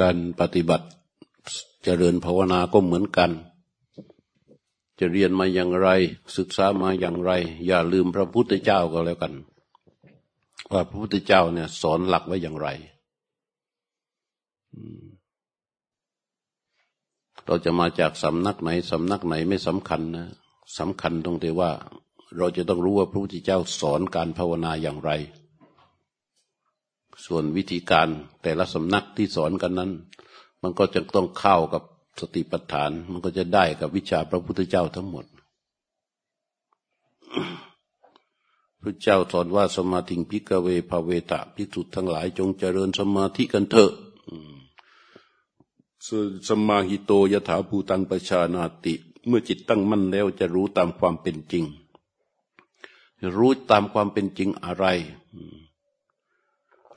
การปฏิบัติเจริญภาวนาก็เหมือนกัน จะเรียนมาอย่างไร ศึกษามาอย่างไร อย่าลืมพระพุทธเจ้าก็แล้วกัน ว่าพระพุทธเจ้าเนี่ย สอนหลักไว้อย่างไร เราจะมาจากสำนักไหนสำนักไหนไม่สำคัญนะสำคัญตรงที่ว่า เราจะต้องรู้ว่าพระพุทธเจ้าสอนการภาวนาอย่างไร ส่วนวิธีการแต่ละสำนักที่สอนกันนั้น มันก็จะต้องเข้ากับสติปัฏฐาน มันก็จะได้กับวิชาพระพุทธเจ้าทั้งหมดพระเจ้าสอนว่าสมาธิพิกเวภาเวตะพิสุทั้งหลายจงเจริญสมาธิกันเถอะสมาหิโตยถาภูตังประชานาติ เมื่อจิตตั้งมั่นแล้วจะรู้ตามความเป็นจริง รู้ตามความเป็นจริงอะไร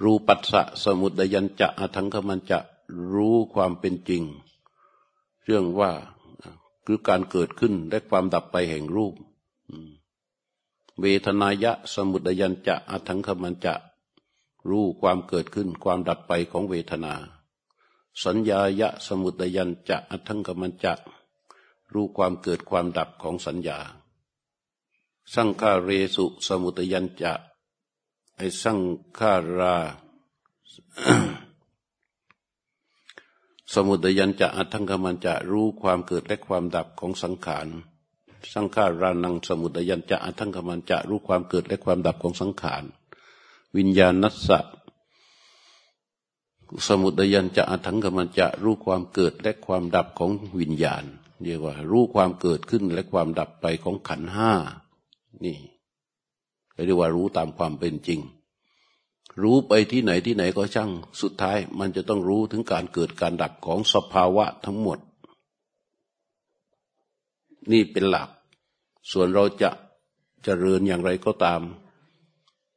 รูปัสสะสมุดยัญจะอทังคมันจะรู้ความเป็นจริง เรื่องว่าคือการเกิดขึ้นและความดับไปแห่งรูปเวทนายะสมุดยัญจะอทังคมันจะรู้ความเกิดขึ้นความดับไปของเวทนา สัญญายะสมุตยันจะอัทังกมันจะรู้ความเกิดความดับของสัญญา สังขาเรสุสมุตยันจะ ไอสังขารา สมุตยันจะอัทังกมันจะรู้ความเกิดและความดับของสังขาร สังขารานังสมุตยันจะอัทังกมันจะรู้ความเกิดและความดับของสังขาร วิญญาณนัสสะสมุดยันจะอัถังกมันจะรู้ความเกิดและความดับของวิญญาณเรียกว่า รู้ความเกิดขึ้นและความดับไปของขันห้านี่ เรียกว่ารู้ตามความเป็นจริง รู้ไปที่ไหนที่ไหนก็ช่าง สุดท้ายมันจะต้องรู้ถึงการเกิดการดับของสภาวะทั้งหมด นี่เป็นหลัก ส่วนเราจะจะเจริญอย่างไรก็ตาม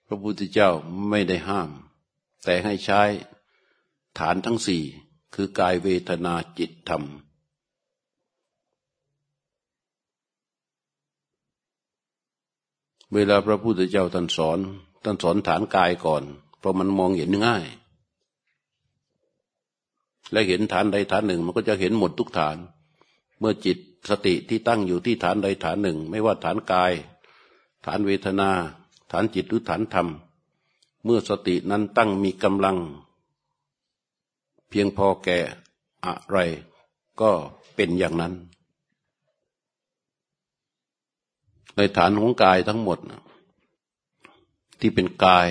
พระพุทธเจ้าไม่ได้ห้าม แต่ให้ใช้ฐานทั้งสี่คือกายเวทนาจิตธรรม เวลาพระพุทธเจ้าท่านสอนท่านสอนฐานกายก่อน เพราะมันมองเห็นง่าย และเห็นฐานใดฐานหนึ่ง มันก็จะเห็นหมดทุกฐาน เมื่อจิตสติที่ตั้งอยู่ที่ฐานใดฐานหนึ่ง ไม่ว่าฐานกาย ฐานเวทนา ฐานจิตหรือฐานธรรม เมื่อสตินั้นตั้งมีกำลัง เพียงพอแก่อะไรก็เป็นอย่างนั้น ในฐานของกายทั้งหมด ที่เป็นกาย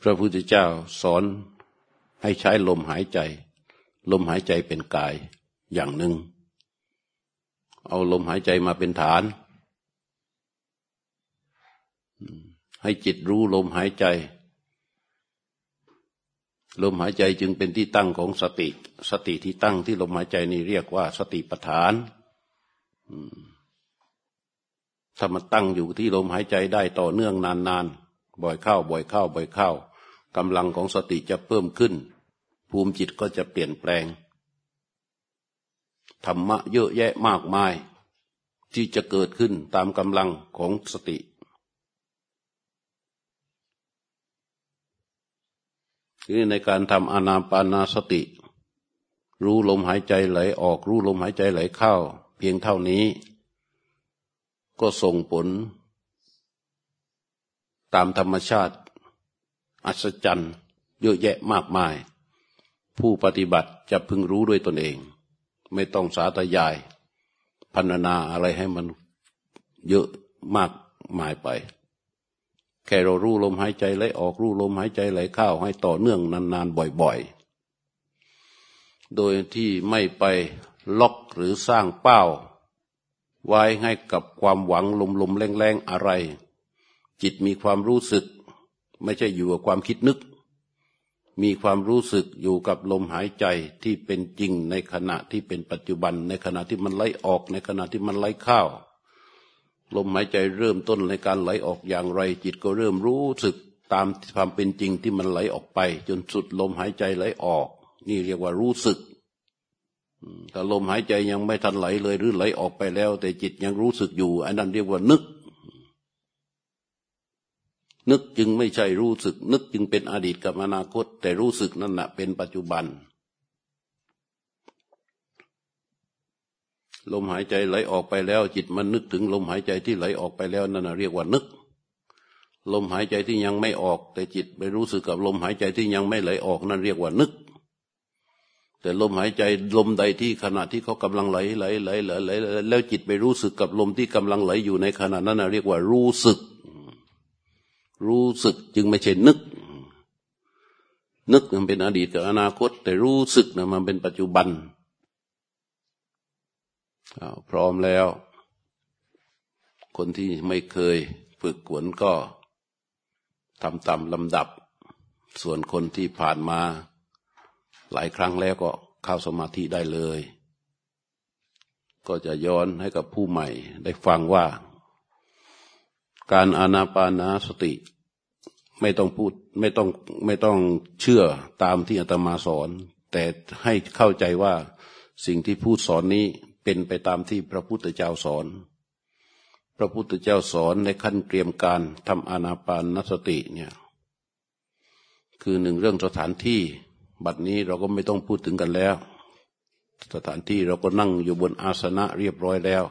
พระพุทธเจ้าสอนให้ใช้ลมหายใจ ลมหายใจเป็นกายอย่างหนึ่ง เอาลมหายใจมาเป็นฐาน ให้จิตรู้ลมหายใจ ลมหายใจจึงเป็นที่ตั้งของสติ สติที่ตั้งที่ลมหายใจนี่เรียกว่า สติปัฏฐานถ้ามันตั้งอยู่ที่ลมหายใจได้ต่อเนื่องนานๆ บ่อยเข้า บ่อยเข้า บ่อยเข้ากำลังของสติจะเพิ่มขึ้น ภูมิจิตก็จะเปลี่ยนแปลง ธรรมะเยอะแยะมากมาย ที่จะเกิดขึ้นตามกำลังของสติ คือในการทำอนาปานาสติ รู้ลมหายใจไหลออก รู้ลมหายใจไหลเข้า เพียงเท่านี้ ก็ส่งผล ตามธรรมชาติ อัศจรรย์เยอะแยะมากมาย ผู้ปฏิบัติจะพึงรู้ด้วยตนเอง ไม่ต้องสาธยายพันนาอะไรให้มันเยอะมากมายไป แค่เรารู้ลมหายใจไหลออกรู้ลมหายใจไหลเข้าให้ต่อเนื่องนานๆบ่อยๆ โดยที่ไม่ไปล็อกหรือสร้างเป้า ไว้ให้กับความหวังลมๆแรงๆอะไร จิตมีความรู้สึก ไม่ใช่อยู่กับความคิดนึก มีความรู้สึกอยู่กับลมหายใจที่เป็นจริงในขณะที่เป็นปัจจุบัน ในขณะที่มันไหลออกในขณะที่มันไหลเข้า ลมหายใจเริ่มต้นในการไหลออกอย่างไร จิตก็เริ่มรู้สึกตามความเป็นจริงที่มันไหลออกไป จนสุดลมหายใจไหลออก นี่เรียกว่ารู้สึกถ้าลมหายใจยังไม่ทันไหลเลยหรือไหลออกไปแล้ว แต่จิตยังรู้สึกอยู่อันนั้นเรียกว่านึก นึกจึงไม่ใช่รู้สึก นึกจึงเป็นอดีตกับอนาคต แต่รู้สึกนั่นแหะเป็นปัจจุบัน ลมหายใจไหลออกไปแล้ว จิตมันนึกถึงลมหายใจที่ไหลออกไปแล้วนั่นเรียกว่านึก ลมหายใจที่ยังไม่ออก แต่จิตไปรู้สึกกับลมหายใจที่ยังไม่ไหลออกนั่นเรียกว่านึก แต่ลมหายใจลมใดที่ขณะที่เขากำลังไหลไหลไหลไหลไหลแล้วจิตไปรู้สึกกับลมที่กำลังไหลอยู่ในขณะนั้นเรียกว่ารู้สึก รู้สึกจึงไม่ใช่นึก นึกมันเป็นอดีตกับอนาคต แต่รู้สึกนะมันเป็นปัจจุบัน พร้อมแล้ว คนที่ไม่เคยฝึกฝนก็ทำตามลำดับ ส่วนคนที่ผ่านมา หลายครั้งแล้วก็เข้าสมาธิได้เลย ก็จะย้อนให้กับผู้ใหม่ได้ฟังว่า การอานาปานาสติไม่ต้องพูดไม่ต้องไม่ต้องเชื่อตามที่อาตมาสอน แต่ให้เข้าใจว่าสิ่งที่พูดสอนนี้ เป็นไปตามที่พระพุทธเจ้าสอน พระพุทธเจ้าสอนในขั้นเตรียมการทำอานาปานนสติเนี่ยคือหนึ่งเรื่องสถานที่บัดนี้เราก็ไม่ต้องพูดถึงกันแล้ว สถานที่เราก็นั่งอยู่บนอาสนะเรียบร้อยแล้ว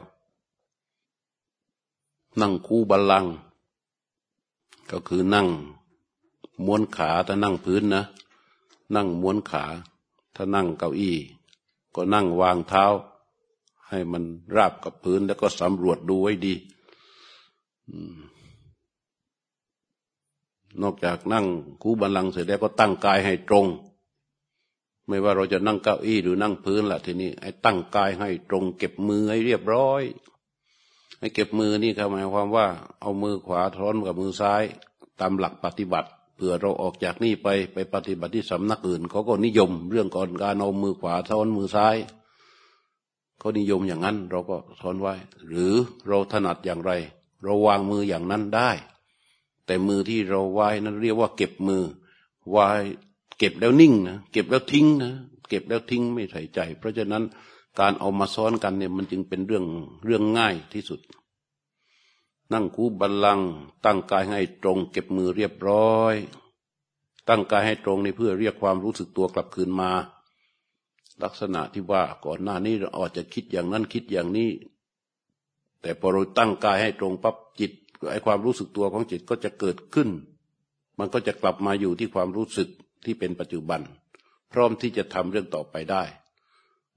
นั่งคู่บัลลัง ก็คือนั่งม้วนขาถ้านั่งพื้นนะ นั่งม้วนขา ถ้านั่งเก้าอี้ ก็นั่งวางเท้า ให้มันราบกับพื้นแล้วก็สำรวจดูไว้ดีนอกจากนั่งคู่บัลลังเสร็จแล้วก็ตั้งกายให้ตรง ไม่ว่าเราจะนั่งเก้าอี้หรือนั่งพื้นละทีนี้ไอ้ตั้งกายให้ตรง เก็บมือให้เรียบร้อยให้เก็บมือนี่หมายความว่า เอามือขวาท้อนกับมือซ้าย ตามหลักปฏิบัติเผื่อเราออกจากนี่ไปไปปฏิบัติที่สำนักอื่นเขาก็นิยม เรื่องก่อนการเอามือขวาท้อนมือซ้าย เขานิยมอย่างนั้น เราก็ทอนไว้ หรือเราถนัดอย่างไร เราวางมืออย่างนั้นได้ แต่มือที่เราไว้นั้นเรียกว่าเก็บมือวายเก็บแล้วนิ่งนะเก็บแล้วทิ้งนะเก็บแล้วทิ้งไม่ใส่ใจ เพราะฉะนั้นการเอามาซ้อนกันเนี่ยมันจึงเป็นเรื่องเรื่องง่ายที่สุด นั่งคูบัลลังตั้งกายให้ตรง เก็บมือเรียบร้อย ตั้งกายให้ตรงในเพื่อเรียกความรู้สึกตัวกลับคืนมา ลักษณะที่ว่าก่อนหน้านี้เราอาจจะคิดอย่างนั้นคิดอย่างนี้ แต่พอเราตั้งกายให้ตรงปั๊บจิตไอความรู้สึกตัวของจิตก็จะเกิดขึ้น มันก็จะกลับมาอยู่ที่ความรู้สึกที่เป็นปัจจุบัน พร้อมที่จะทำเรื่องต่อไปได้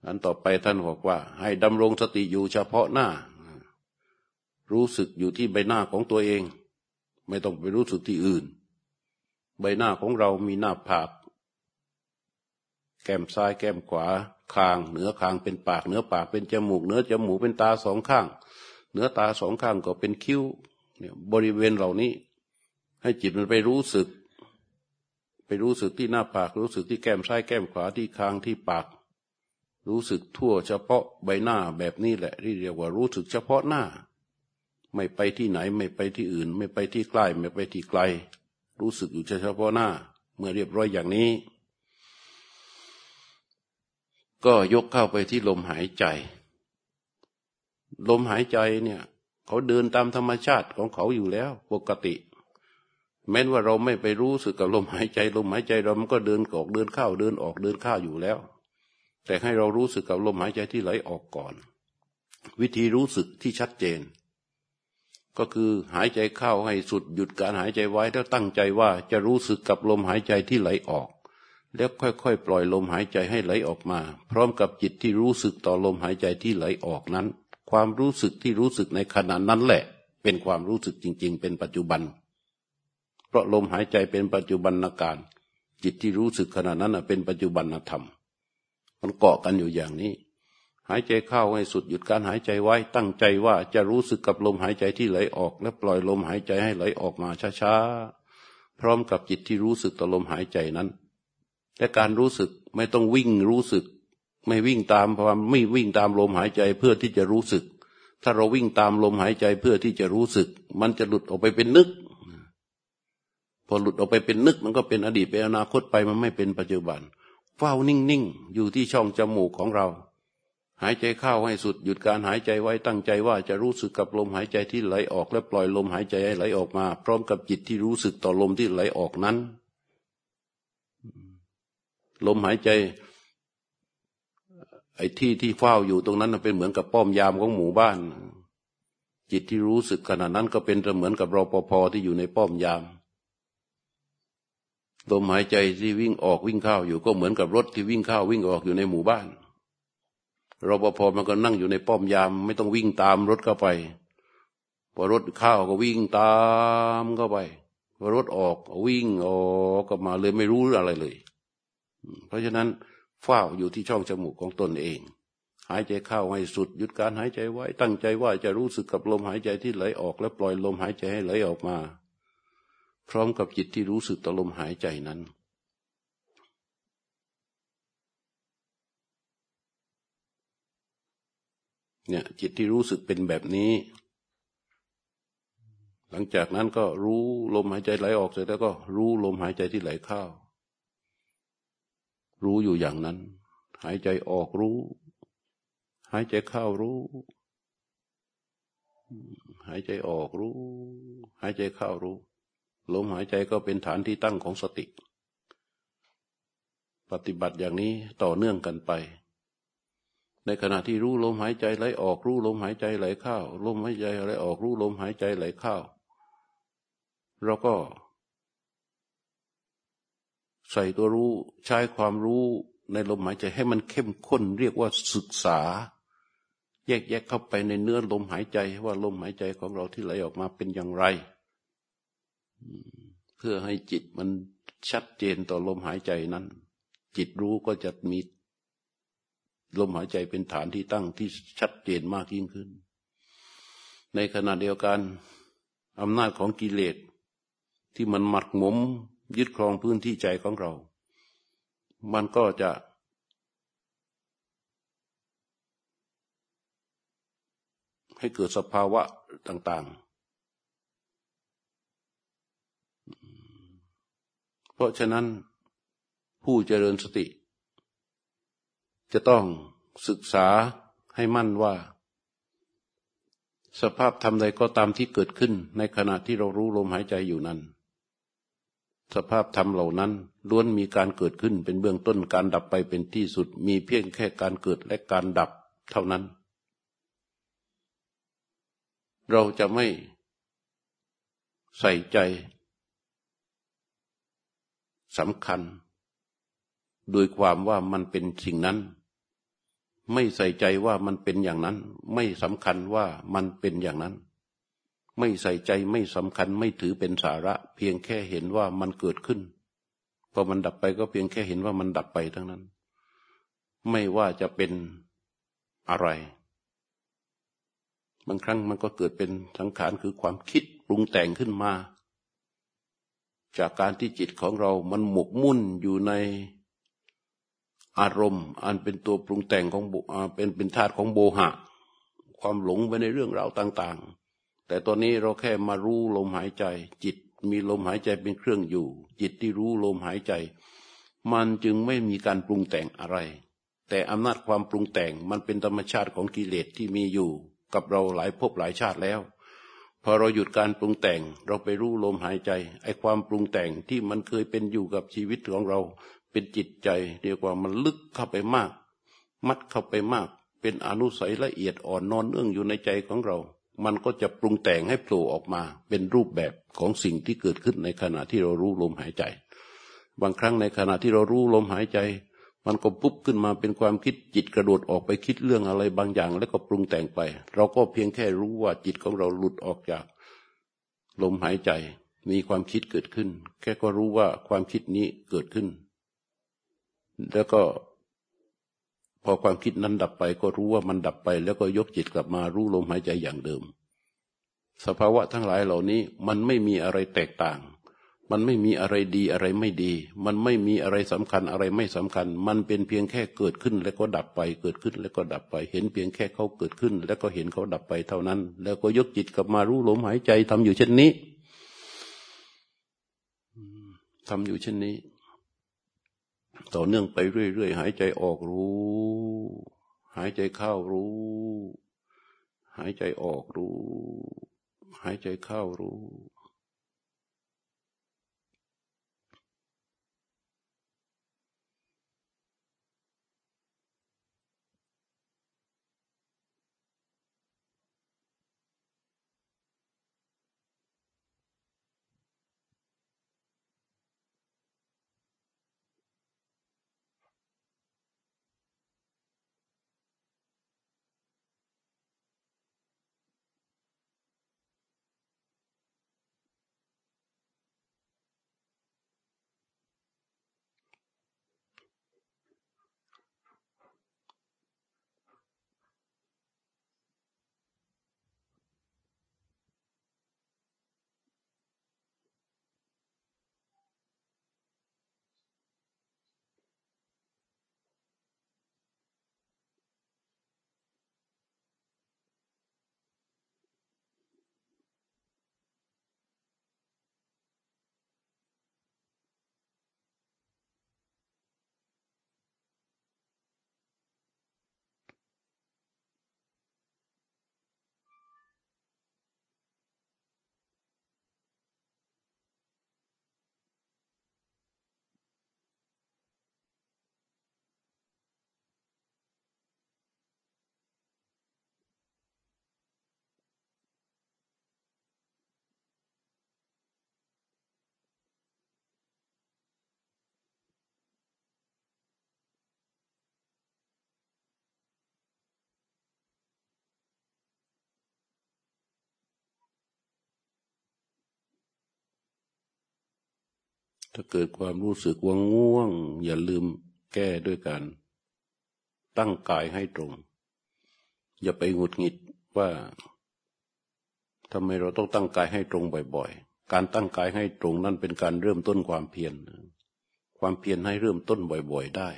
อันต่อไปท่านบอกว่า ให้ดำรงสติอยู่เฉพาะหน้า รู้สึกอยู่ที่ใบหน้าของตัวเอง ไม่ต้องไปรู้สึกที่อื่น ใบหน้าของเรามีหน้าผาก แก้มซ้ายแก้มขวาคาง เหนือคางเป็นปากเหนือปากเป็นจมูกเหนือจมูกเป็นตาสองข้าง เหนือตาสองข้างก็เป็นคิ้วเนี่ยบริเวณเหล่านี้ ให้จิตมันไปรู้สึก ไปรู้สึกที่หน้าผาก รู้สึกที่แก้มซ้ายแก้มขวาที่คางที่ปาก รู้สึกทั่วเฉพาะใบหน้าแบบนี้แหละที่เรียกว่ารู้สึกเฉพาะหน้า ไม่ไปที่ไหนไม่ไปที่อื่น ไม่ไปที่ใกล้ไม่ไปที่ไกล รู้สึกอยู่เฉพาะหน้า เมื่อเรียบร้อยอย่างนี้ ก็ยกเข้าไปที่ลมหายใจ ลมหายใจเนี่ยเขาเดินตามธรรมชาติของเขาอยู่แล้วปกติ แม้ว่าเราไม่ไปรู้สึกกับลมหายใจ ลมหายใจเรามันก็เดินออกเดินเข้าเดินออกเดินเข้าอยู่แล้ว แต่ให้เรารู้สึกกับลมหายใจที่ไหลออกก่อน วิธีรู้สึกที่ชัดเจน ก็คือหายใจเข้าให้สุดหยุดการหายใจไว้แล้วตั้งใจว่าจะรู้สึกกับลมหายใจที่ไหลออก แล้วค่อยๆ ปล่อยลมหายใจให้ไหลออกมา พร้อมกับจิตที่รู้สึกต่อลมหายใจที่ไหลออกนั้น ความรู้สึกที่รู้สึกในขณะนั้นแหละ เป็นความรู้สึกจริง ๆ เป็นปัจจุบัน เพราะลมหายใจเป็นปัจจุบันนาการ จิตที่รู้สึกขณะนั้นเป็นปัจจุบันธรรม มันเกาะกันอยู่อย่างนี้ หายใจเข้าให้สุดหยุดการหายใจไว้ตั้งใจว่าจะรู้สึกกับลมหายใจที่ไหลออก และปล่อยลมหายใจให้ไหลออกมาช้าๆพร้อมกับจิตที่รู้สึกต่อลมหายใจนั้น และการรู้สึกไม่ต้องวิ่งรู้สึก ไม่วิ่งตามความไม่วิ่งตามลมหายใจเพื่อที่จะรู้สึก ถ้าเราวิ่งตามลมหายใจเพื่อที่จะรู้สึก มันจะหลุดออกไปเป็นนึก พอหลุดออกไปเป็นนึก มันก็เป็นอดีตเป็นอนาคตไปมันไม่เป็นปัจจุบัน เฝ้านิ่งๆอยู่ที่ช่องจมูกของเรา หายใจเข้าให้สุดหยุดการหายใจไว้ตั้งใจว่าจะรู้สึกกับลมหายใจที่ไหลออก และปล่อยลมหายใจให้ไหลออกมา พร้อมกับจิตที่รู้สึกต่อลมที่ไหลออกนั้น ลมหายใจ ไอ้ที่ที่เฝ้าอยู่ตรงนั้นเป็นเหมือนกับป้อมยามของหมู่บ้าน จิตที่รู้สึกขณะนั้นก็เป็นเหมือนกับรอปภที่อยู่ในป้อมยามลมหายใจที่วิ่งออกวิ่งเข้าอยู่ก็เหมือนกับรถที่วิ่งเข้าวิ่งออกอยู่ในหมู่บ้านรปภมันก็นั่งอยู่ในป้อมยาม ไม่ต้องวิ่งตามรถเข้าไป พอรถเข้าก็วิ่งตามเข้าไปพอรถออกวิ่งออกก็มาเลยไม่รู้อะไรเลย เพราะฉะนั้นเฝ้าอยู่ที่ช่องจมูกของตนเอง หายใจเข้าให้สุดหยุดการหายใจไว้ตั้งใจว่าจะรู้สึกกับลมหายใจที่ไหลออก และปล่อยลมหายใจให้ไหลออกมา พร้อมกับจิตที่รู้สึกต่อลมหายใจนั้นเนี่ยจิตที่รู้สึกเป็นแบบนี้ หลังจากนั้นก็รู้ลมหายใจไหลออกเสร็จแล้วก็รู้ลมหายใจที่ไหลเข้า รู้อยู่อย่างนั้น หายใจออกรู้ หายใจเข้ารู้ หายใจออกรู้ หายใจเข้ารู้ ลมหายใจก็เป็นฐานที่ตั้งของสติ ปฏิบัติอย่างนี้ต่อเนื่องกันไป ในขณะที่รู้ลมหายใจไหลออกรู้ลมหายใจไหลเข้าลมหายใจไหลออกรู้ลมหายใจไหลเข้าเราก็ ใส่ตัวรู้ใช้ความรู้ในลมหายใจให้มันเข้มข้น เรียกว่าศึกษา แยกแยกเข้าไปในเนื้อลมหายใจ ว่าลมหายใจของเราที่ไหลออกมาเป็นอย่างไร เพื่อให้จิตมันชัดเจนต่อลมหายใจนั้น จิตรู้ก็จะมีลมหายใจเป็นฐานที่ตั้งที่ชัดเจนมากยิ่งขึ้น ในขณะเดียวกันอำนาจของกิเลสที่มันหมักหมม ยึดครองพื้นที่ใจของเรา มันก็จะให้เกิดสภาวะต่าง ๆ เพราะฉะนั้นผู้เจริญสติ จะต้องศึกษาให้มั่นว่า สภาพธรรมใดก็ตามที่เกิดขึ้นในขณะที่เรารู้ลมหายใจอยู่นั้น สภาพธรรมเหล่านั้นล้วนมีการเกิดขึ้นเป็นเบื้องต้นการดับไปเป็นที่สุด มีเพียงแค่การเกิดและการดับเท่านั้น เราจะไม่ใส่ใจสำคัญ โดยความว่ามันเป็นสิ่งนั้น ไม่ใส่ใจว่ามันเป็นอย่างนั้น ไม่สำคัญว่ามันเป็นอย่างนั้น ไม่ใส่ใจไม่สำคัญไม่ถือเป็นสาระ เพียงแค่เห็นว่ามันเกิดขึ้นพอมันดับไปก็เพียงแค่เห็นว่ามันดับไปทั้งนั้น ไม่ว่าจะเป็นอะไร บางครั้งมันก็เกิดเป็นสังขารคือความคิดปรุงแต่งขึ้นมา จากการที่จิตของเรามันหมกมุ่นอยู่ในอารมณ์ อันเป็นตัวปรุงแต่งของเป็นเป็นธาตุของโบหะ ความหลงไปในเรื่องราวต่าง ๆ แต่ตอนนี้เราแค่มารู้ลมหายใจ จิตมีลมหายใจเป็นเครื่องอยู่ จิตที่รู้ลมหายใจ มันจึงไม่มีการปรุงแต่งอะไร แต่อำนาจความปรุงแต่งมันเป็นธรรมชาติของกิเลสที่มีอยู่ กับเราหลายภพหลายชาติแล้ว พอเราหยุดการปรุงแต่งเราไปรู้ลมหายใจไอ้ความปรุงแต่งที่มันเคยเป็นอยู่กับชีวิตของเรา เป็นจิตใจเรียกว่ามันลึกเข้าไปมาก มัดเข้าไปมาก เป็นอนุสัยละเอียดอ่อนนอนเนื่องอยู่ในใจของเรา มันก็จะปรุงแต่งให้โผล่ออกมาเป็นรูปแบบของสิ่งที่เกิดขึ้นในขณะที่เรารู้ลมหายใจ บางครั้งในขณะที่เรารู้ลมหายใจ มันก็ปุ๊บขึ้นมาเป็นความคิดจิตกระโดดออกไปคิดเรื่องอะไรบางอย่าง แล้วก็ปรุงแต่งไป เราก็เพียงแค่รู้ว่าจิตของเราหลุดออกจาก ลมหายใจมีความคิดเกิดขึ้น แค่ก็รู้ว่าความคิดนี้เกิดขึ้น แล้วก็ อความคิดนั้นดับไปก็รู้ว่ามันดับไป แล้วก็ยกจิตกลับมารู้ลมหายใจอย่างเดิม สภาวะทั้งหลายเหล่านี้มันไม่มีอะไรแตกต่าง มันไม่มีอะไรดีอะไรไม่ดี มันไม่มีอะไรสำคัญอะไรไม่สำคัญ มันเป็นเพียงแค่เกิดขึ้นแล้วก็ดับไป เกิดขึ้นแล้วก็ดับไป เห็นเพียงแค่เขาเกิดขึ้น แล้วก็เห็นเขาดับไปเท่านั้น แล้วก็ยกจิตกลับมารู้ลมหายใจทำอยู่เช่นนี้ทำอยู่เช่นนี้ ต่อเนื่องไปเรื่อยๆหายใจออกรู้ หายใจเข้ารู้ หายใจออกรู้ หายใจเข้ารู้ ถ้าเกิดความรู้สึกว่าง่วง อย่าลืมแก้ด้วยการตั้งกายให้ตรง อย่าไปหงุดหงิดว่าทำไมเราต้องตั้งกายให้ตรงบ่อยๆ การตั้งกายให้ตรงนั่นเป็นการเริ่มต้นความเพียร ความเพียรให้เริ่มต้นบ่อยๆได้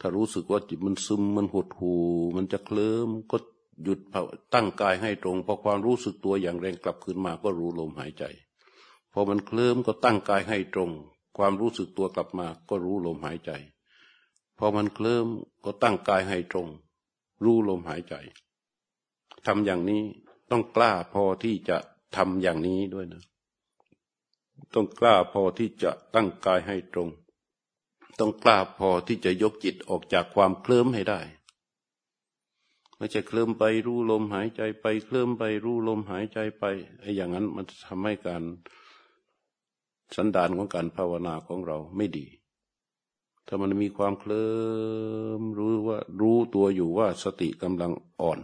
ถ้ารู้สึกว่าจิตมันซึมมันหดหูมันจะเคลิ้มก็หยุดตั้งกายให้ตรงพอความรู้สึกตัวอย่างแรงกลับคืนมาก็รู้ลมหายใจ พอมันเคลิ้มก็ตั้งกายให้ตรง ความรู้สึกตัวกลับมา ก็รู้ลมหายใจ พอมันเคลิ้มก็ตั้งกายให้ตรง รู้ลมหายใจทำอย่างนี้ต้องกล้าพอที่จะทำอย่างนี้ด้วยนะ ต้องกล้าพอที่จะตั้งกายให้ตรง ต้องกล้าพอที่จะยกจิตออกจากความเคลิ้มให้ได้ไม่ใช่เคลิ้มไปรู้ลมหายใจไปเคลิ้มไปรู้ลมหายใจไปไอ้อย่างนั้นมันทำให้การ สันดานของการภาวนาของเราไม่ดี ถ้ามันมีความเคลิ้มรู้ว่ารู้ตัวอยู่ว่าสติกำลังอ่อน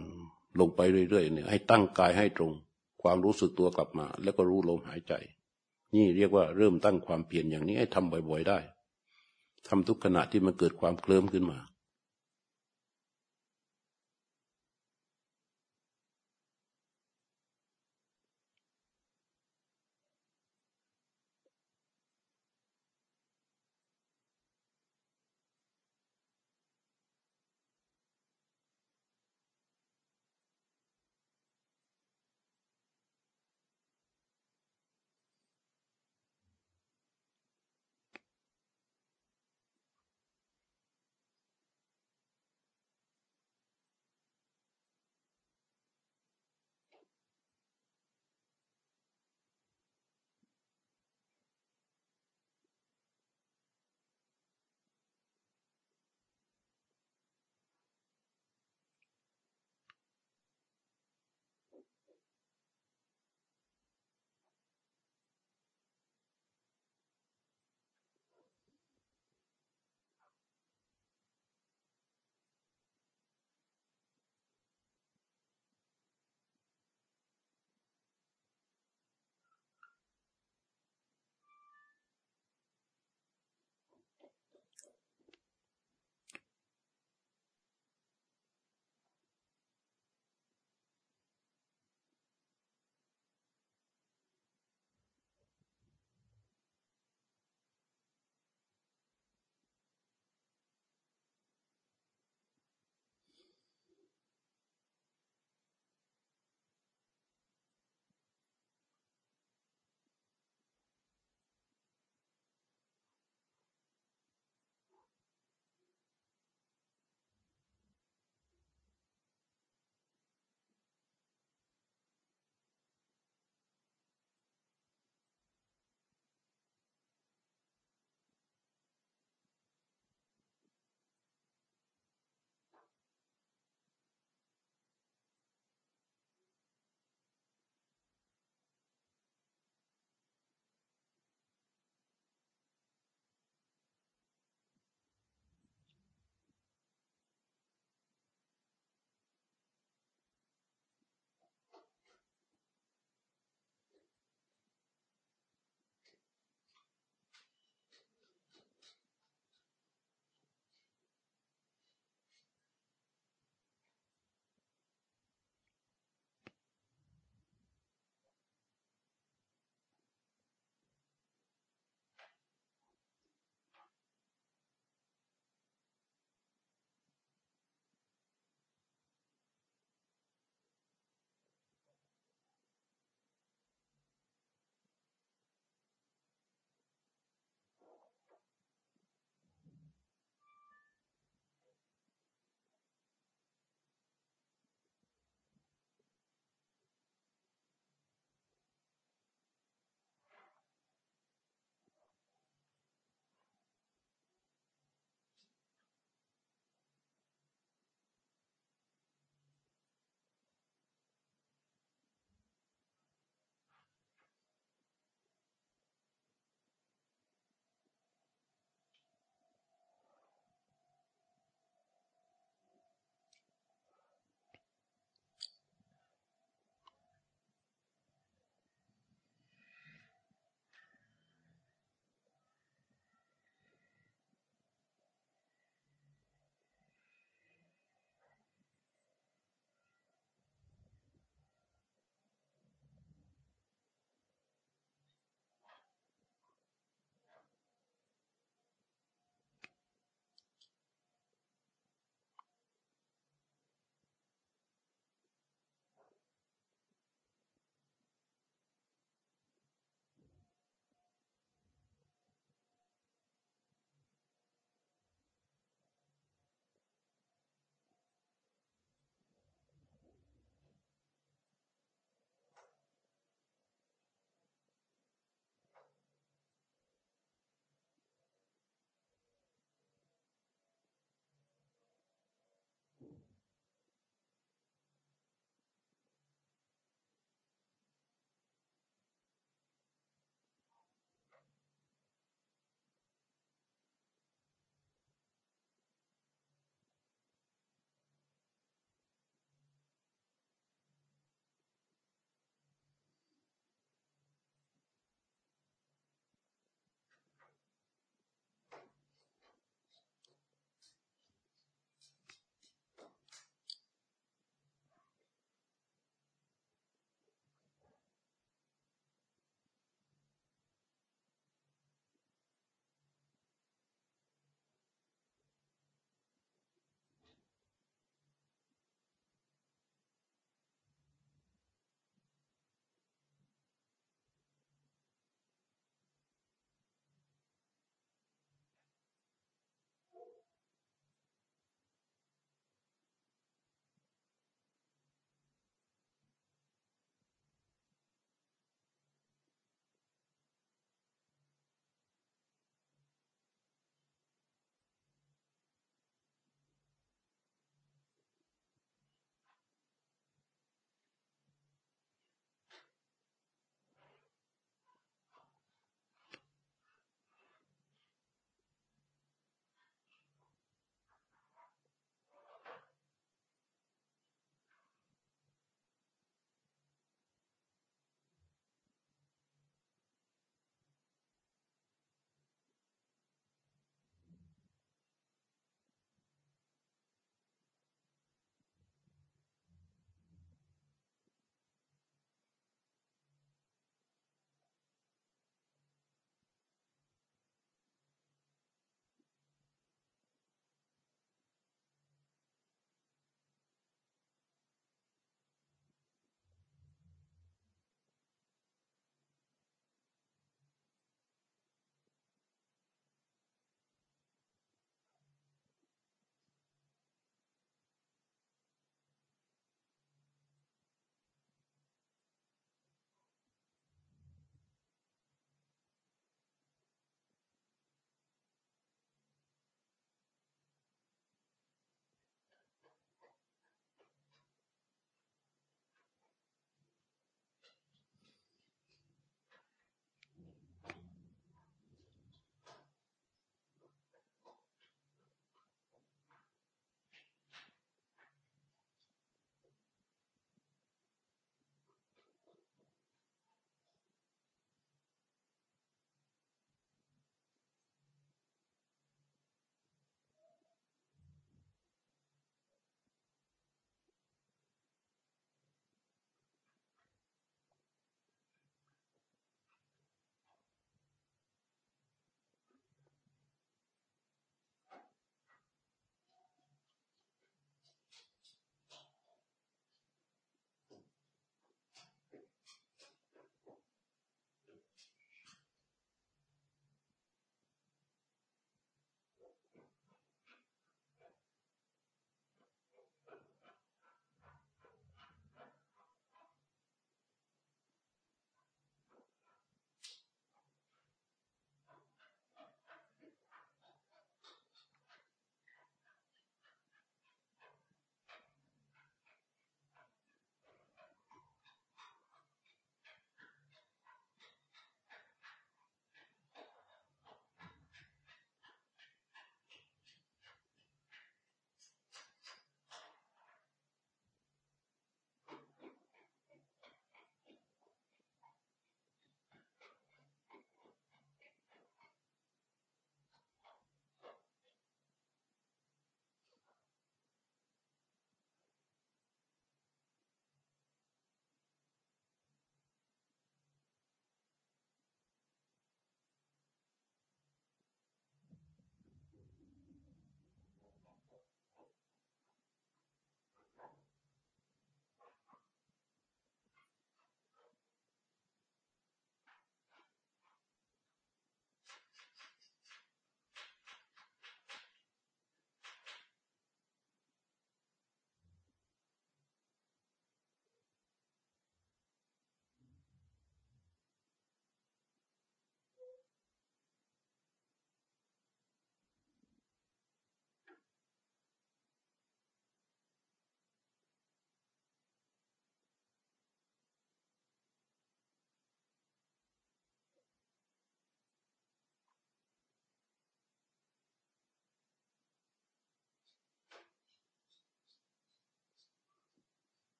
ลงไปเรื่อยๆเนี่ยให้ตั้งกายให้ตรง ความรู้สึกตัวกลับมา แล้วก็รู้ลมหายใจ นี่เรียกว่าเริ่มตั้งความเปลี่ยนอย่างนี้ให้ทำบ่อยๆได้ทำทุกขณะที่มันเกิดความเคลิ้มขึ้นมา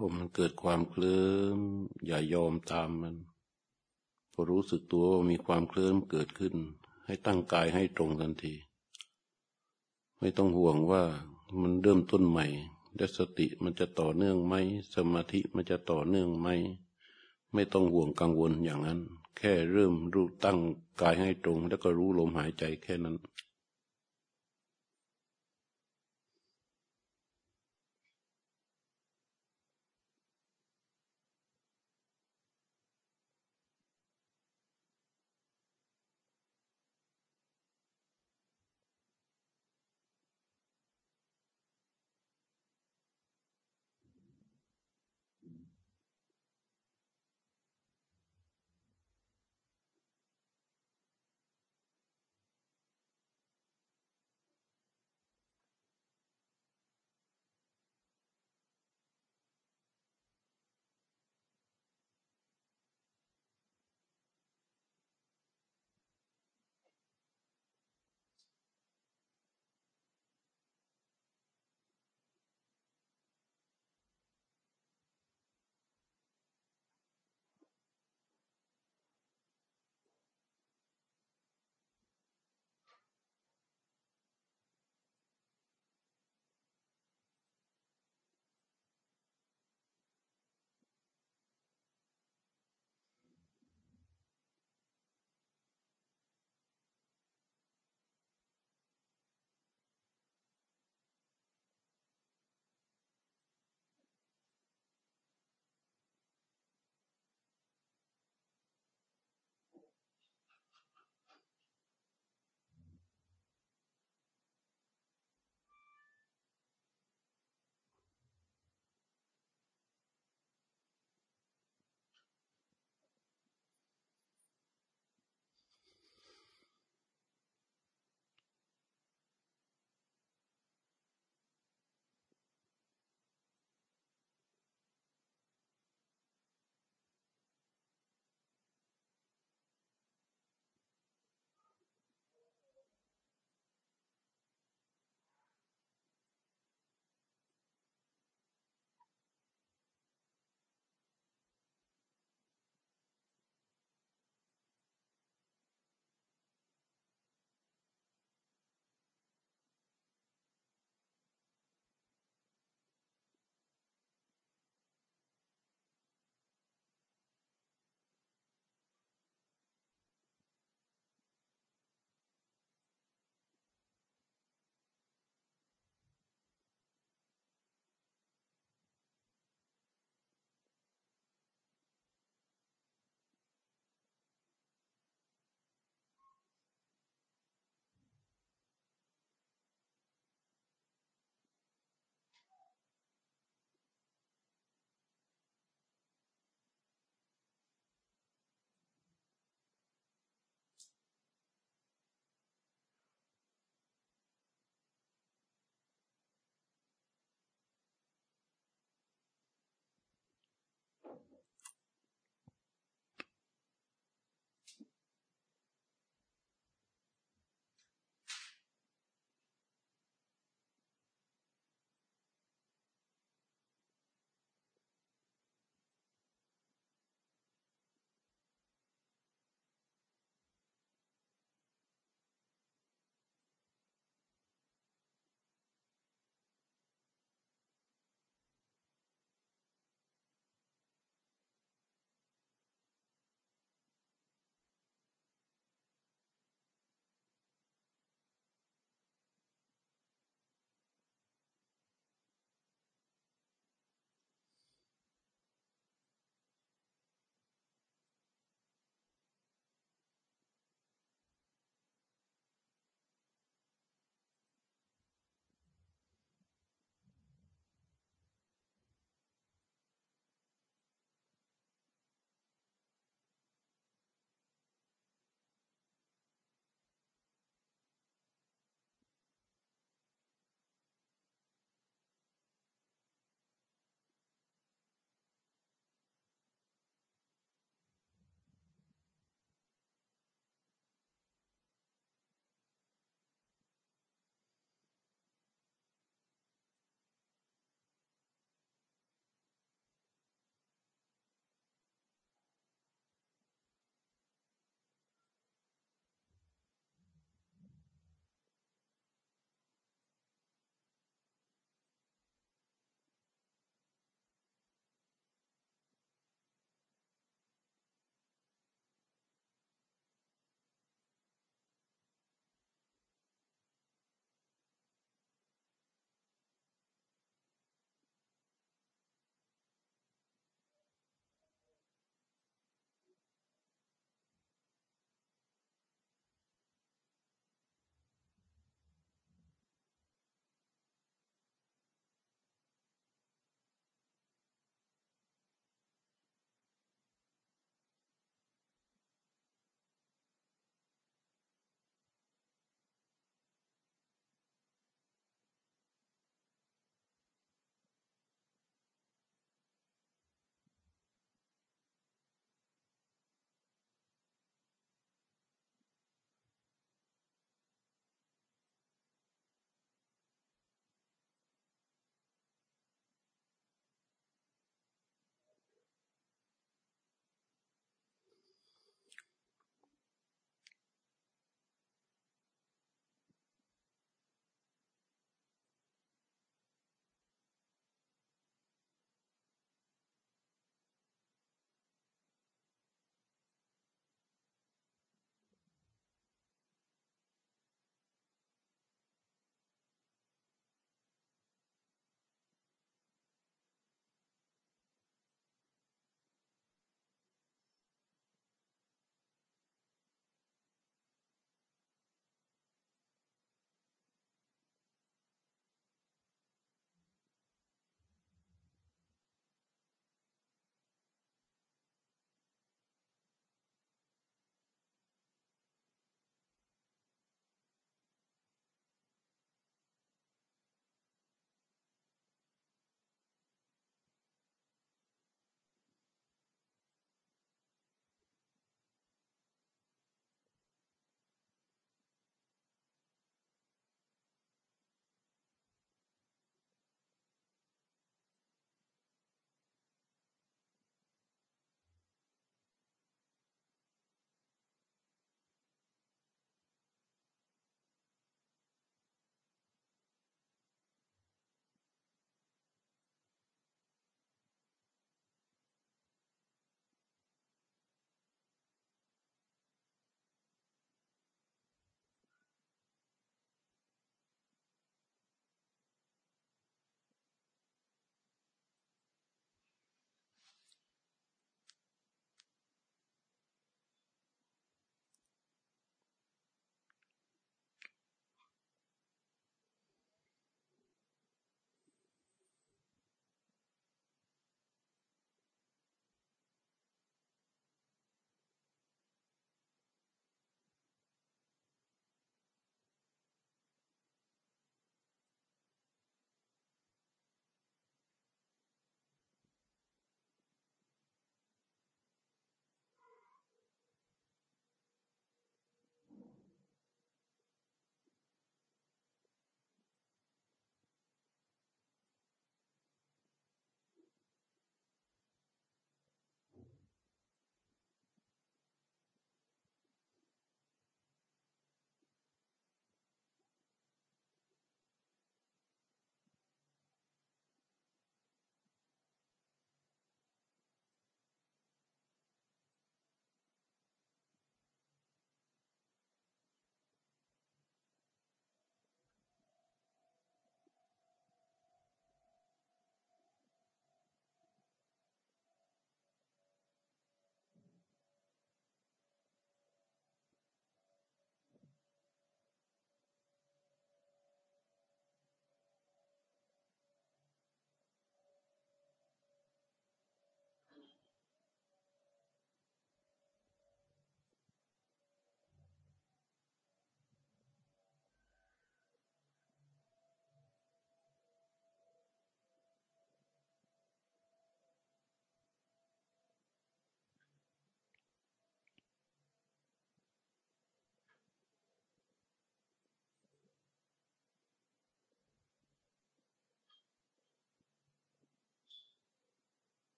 พอมันเกิดความเคลิ้มอย่ายอมตามมัน พอรู้สึกตัวว่ามีความเคลิ้มเกิดขึ้น ให้ตั้งกายให้ตรงทันที ไม่ต้องห่วงว่ามันเริ่มต้นใหม่และสติมันจะต่อเนื่องไหมสมาธิมันจะต่อเนื่องไหมไม่ต้องห่วงกังวลอย่างนั้น แค่เริ่มรู้ตั้งกายให้ตรง แล้วก็รู้ลมหายใจแค่นั้น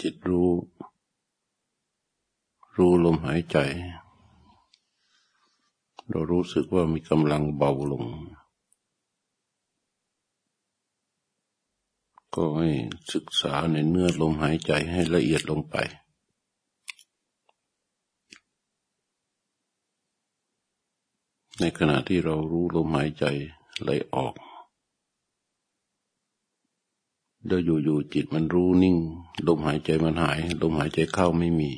จิตรู้ รู้ลมหายใจ เรารู้สึกว่ามีกำลังเบาลง ก็ให้ศึกษาในเนื้อลมหายใจให้ละเอียดลงไป ในขณะที่เรารู้ลมหายใจไหลออก เดี๋ยวอยู่ๆจิตมันรู้นิ่ง ลมหายใจมันหาย ลมหายใจเข้าไม่มี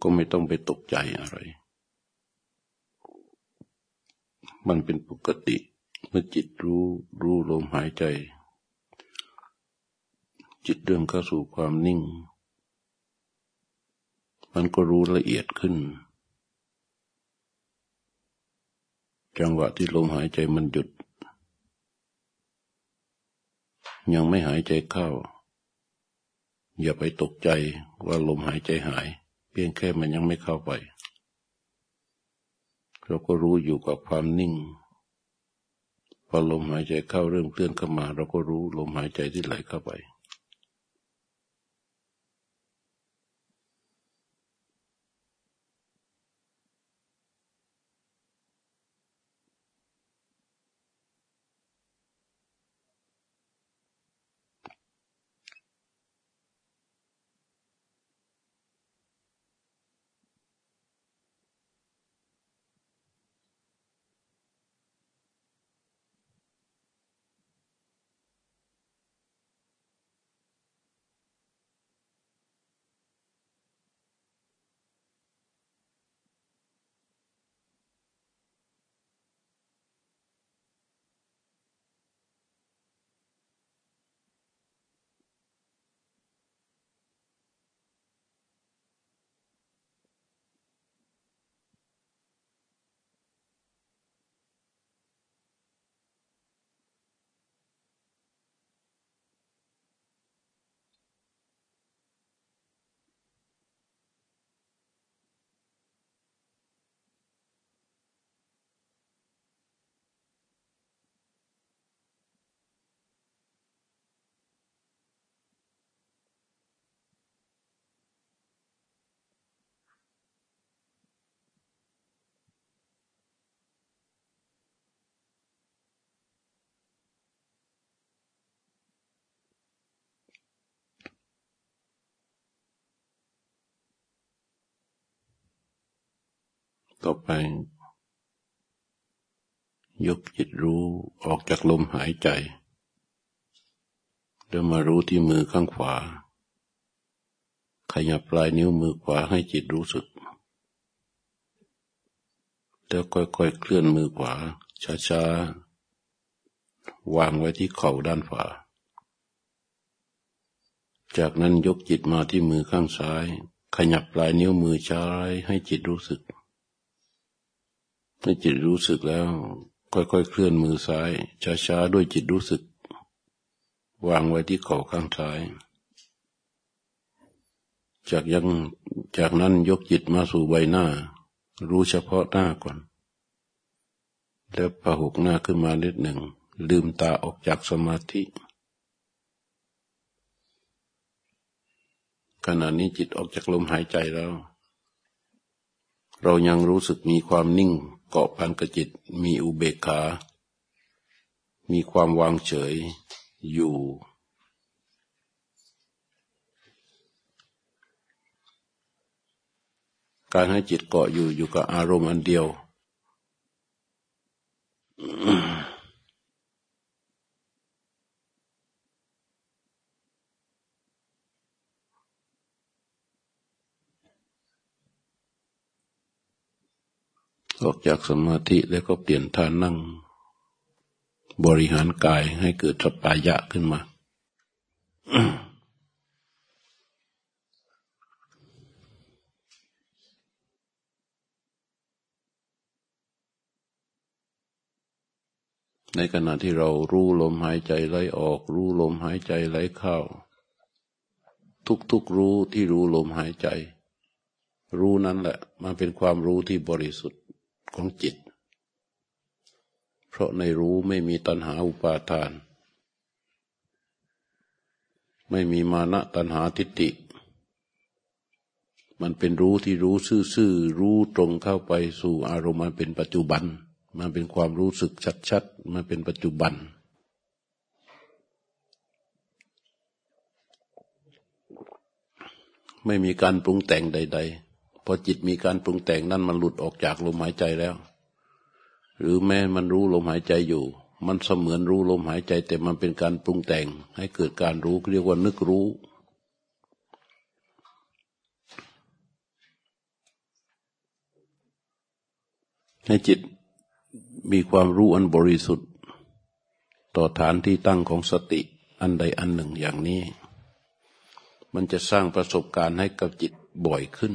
ก็ไม่ต้องไปตกใจอะไร มันเป็นปกติ เมื่อจิตรู้รู้ลมหายใจ จิตเริ่มเข้าสู่ความนิ่ง มันก็รู้ละเอียดขึ้น จังหวะที่ลมหายใจมันหยุด ยังไม่หายใจเข้า อย่าไปตกใจว่าลมหายใจหาย เพียงแค่มันยังไม่เข้าไป เราก็รู้อยู่กับความนิ่ง พอลมหายใจเข้าเริ่มเคลื่อนเข้ามา เราก็รู้ลมหายใจที่ไหลเข้าไป ต่อไป ยกจิตรู้ออกจากลมหายใจแล้วมารู้ที่มือข้างขวา ขยับปลายนิ้วมือขวาให้จิตรู้สึก แล้วค่อยๆเคลื่อนมือขวา ช้าๆ วางไว้ที่เข่าด้านขวา จากนั้นยกจิตมาที่มือข้างซ้าย ขยับปลายนิ้วมือซ้ายให้จิตรู้สึก ให้จิตรู้สึกแล้ว ค่อยๆเคลื่อนมือซ้าย ช้าๆด้วยจิตรู้สึก วางไว้ที่เข่าข้างซ้าย จากยังจากนั้นยกจิตมาสู่ใบหน้า รู้เฉพาะหน้าก่อน แล้วพหุกหน้าขึ้นมาเล็ดหนึ่ง ลืมตาออกจากสมาธิขณะนี้จิตออกจากลมหายใจแล้ว เรายังรู้สึกมีความนิ่ง เกาะพันกจิตมีอุเบกขา มีความวางเฉยอยู่ การให้จิตเกาะอยู่อยู่กับอารมณ์อันเดียว ออกจากสมาธิแล้วก็เปลี่ยนท่านั่ง บริหารกายให้เกิดสปายะขึ้นมา ในขณะที่เรารู้ลมหายใจไหลออก รู้ลมหายใจไหลเข้า ทุกๆรู้ที่รู้ลมหายใจรู้นั้นแหละ มันเป็นความรู้ที่บริสุทธิ์ ของจิต เพราะในรู้ไม่มีตัณหาอุปาทาน ไม่มีมานะตัณหาทิฏฐิ มันเป็นรู้ที่รู้ซื่อๆรู้ตรงเข้าไปสู่อารมณ์มันเป็นปัจจุบัน มันเป็นความรู้สึกชัดๆมันเป็นปัจจุบันไม่มีการปรุงแต่งใด ๆ พอจิตมีการปรุงแต่งนั่นมันหลุดออกจากลมหายใจแล้ว หรือแม้มันรู้ลมหายใจอยู่ มันเสมือนรู้ลมหายใจ แต่มันเป็นการปรุงแต่งให้เกิดการรู้เรียกว่านึกรู้ให้จิตมีความรู้อันบริสุทธิ์ ต่อฐานที่ตั้งของสติอันใดอันหนึ่งอย่างนี้ มันจะสร้างประสบการณ์ให้กับจิตบ่อยขึ้น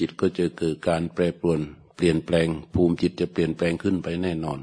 จิตก็จะเกิดการแปรปรวน เปลี่ยนแปลง ภูมิจิตจะเปลี่ยนแปลงขึ้นไปแน่นอน